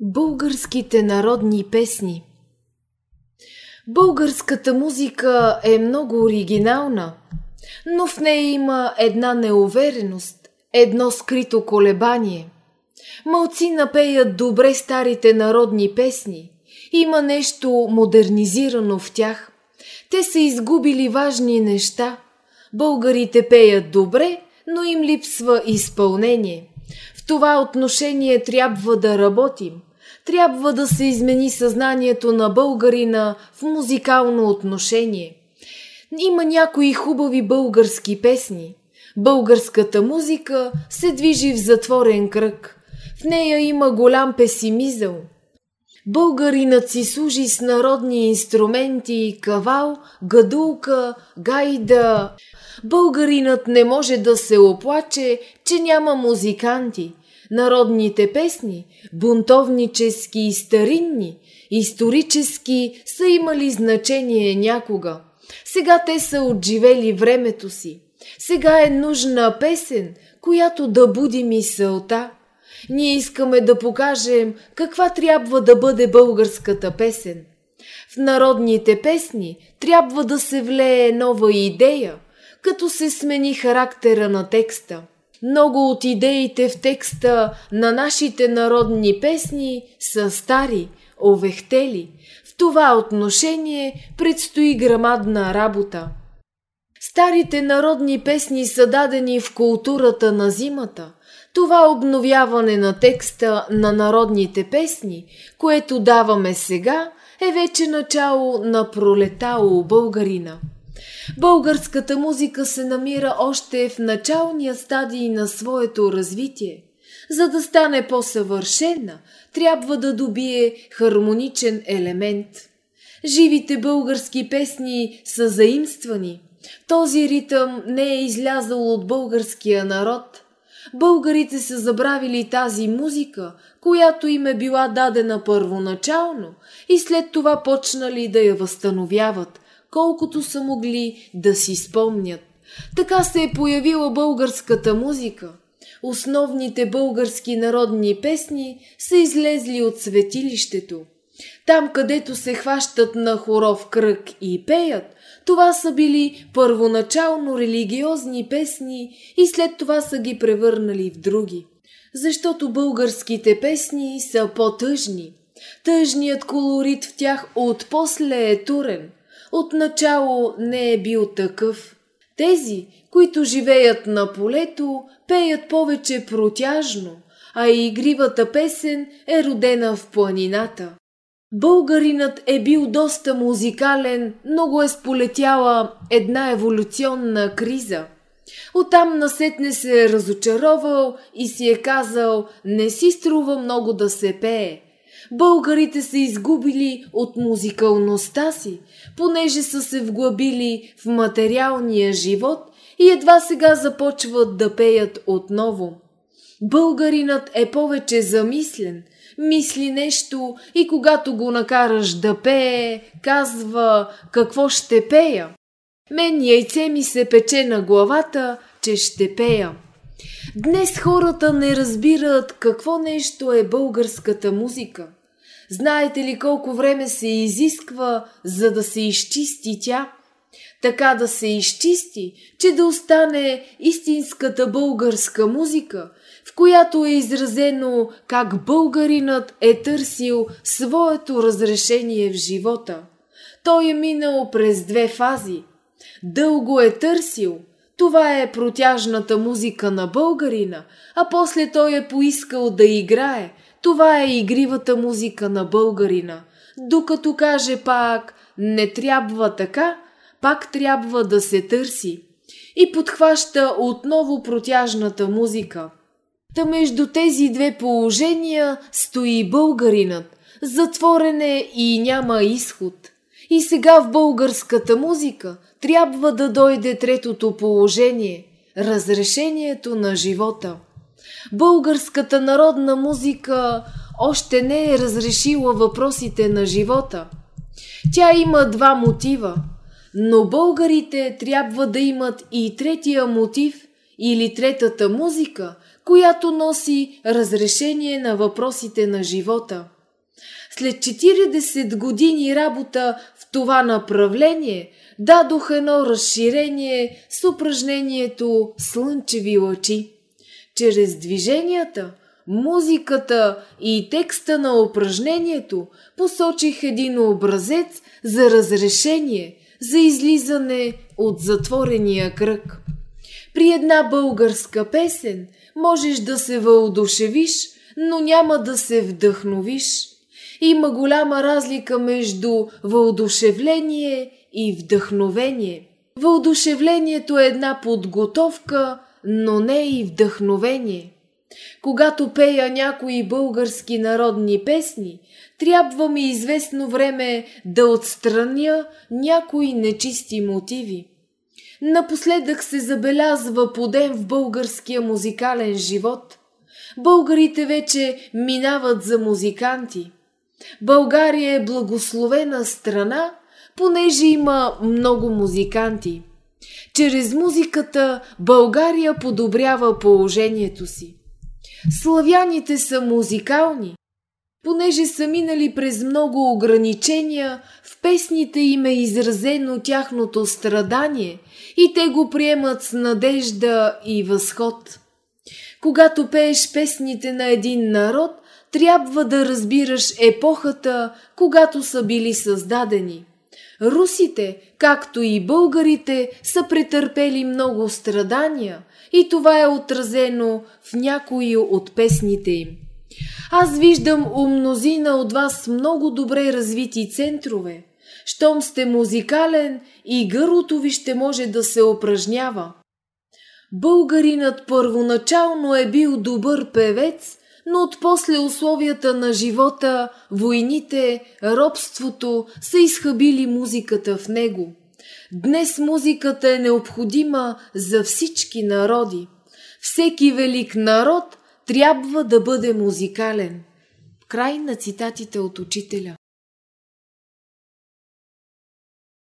Българските народни песни Българската музика е много оригинална, но в нея има една неувереност, едно скрито колебание. Малци напеят добре старите народни песни, има нещо модернизирано в тях. Те са изгубили важни неща. Българите пеят добре, но им липсва изпълнение – това отношение трябва да работим. Трябва да се измени съзнанието на българина в музикално отношение. Има някои хубави български песни. Българската музика се движи в затворен кръг. В нея има голям песимизъм. Българинът си служи с народни инструменти, кавал, гадулка, гайда, Българинът не може да се оплаче, че няма музиканти. Народните песни, бунтовнически и старинни, исторически, са имали значение някога. Сега те са отживели времето си. Сега е нужна песен, която да буди мисълта. Ние искаме да покажем каква трябва да бъде българската песен. В народните песни трябва да се влее нова идея – като се смени характера на текста. Много от идеите в текста на нашите народни песни са стари, овехтели. В това отношение предстои грамадна работа. Старите народни песни са дадени в културата на зимата. Това обновяване на текста на народните песни, което даваме сега, е вече начало на пролета у българина. Българската музика се намира още в началния стадий на своето развитие. За да стане по-съвършена, трябва да добие хармоничен елемент. Живите български песни са заимствани. Този ритъм не е излязъл от българския народ. Българите са забравили тази музика, която им е била дадена първоначално и след това почнали да я възстановяват, колкото са могли да си спомнят. Така се е появила българската музика. Основните български народни песни са излезли от светилището. Там, където се хващат на хоров кръг и пеят, това са били първоначално религиозни песни и след това са ги превърнали в други. Защото българските песни са по-тъжни. Тъжният колорит в тях отпосле е турен – отначало не е бил такъв. Тези, които живеят на полето, пеят повече протяжно, а и игривата песен е родена в планината. Българинът е бил доста музикален, но го е сполетяла една еволюционна криза. Оттам насетне се е разочаровал и си е казал, не си струва много да се пее. Българите са изгубили от музикалността си, понеже са се вглъбили в материалния живот и едва сега започват да пеят отново. Българинът е повече замислен, мисли нещо и когато го накараш да пее, казва какво ще пея. Мен яйце ми се пече на главата, че ще пея. Днес хората не разбират какво нещо е българската музика. Знаете ли колко време се изисква, за да се изчисти тя? Така да се изчисти, че да остане истинската българска музика, в която е изразено как българинът е търсил своето разрешение в живота. Той е минал през две фази. Дълго е търсил – това е протяжната музика на българина, а после той е поискал да играе. Това е игривата музика на българина. Докато каже пак не трябва така, пак трябва да се търси. И подхваща отново протяжната музика. Та между тези две положения стои българинът. Затворен е и няма изход. И сега в българската музика трябва да дойде третото положение – разрешението на живота. Българската народна музика още не е разрешила въпросите на живота. Тя има два мотива, но българите трябва да имат и третия мотив или третата музика, която носи разрешение на въпросите на живота. След 40 години работа това направление дадох едно разширение с упражнението Слънчеви лъчи. Чрез движенията, музиката и текста на упражнението посочих един образец за разрешение, за излизане от затворения кръг. При една българска песен можеш да се въодушевиш, но няма да се вдъхновиш. Има голяма разлика между въодушевление и вдъхновение. Въодушевлението е една подготовка, но не и вдъхновение. Когато пея някои български народни песни, трябва ми известно време да отстраня някои нечисти мотиви. Напоследък се забелязва подем в българския музикален живот. Българите вече минават за музиканти. България е благословена страна, понеже има много музиканти. Чрез музиката България подобрява положението си. Славяните са музикални, понеже са минали през много ограничения, в песните им е изразено тяхното страдание и те го приемат с надежда и възход. Когато пееш песните на един народ, трябва да разбираш епохата, когато са били създадени. Русите, както и българите, са претърпели много страдания и това е отразено в някои от песните им. Аз виждам у мнозина от вас много добре развити центрове. Щом сте музикален и гърлото ви ще може да се упражнява. Българинът първоначално е бил добър певец, но от после условията на живота, войните, робството са изхабили музиката в него. Днес музиката е необходима за всички народи. Всеки велик народ трябва да бъде музикален. Край на цитатите от учителя.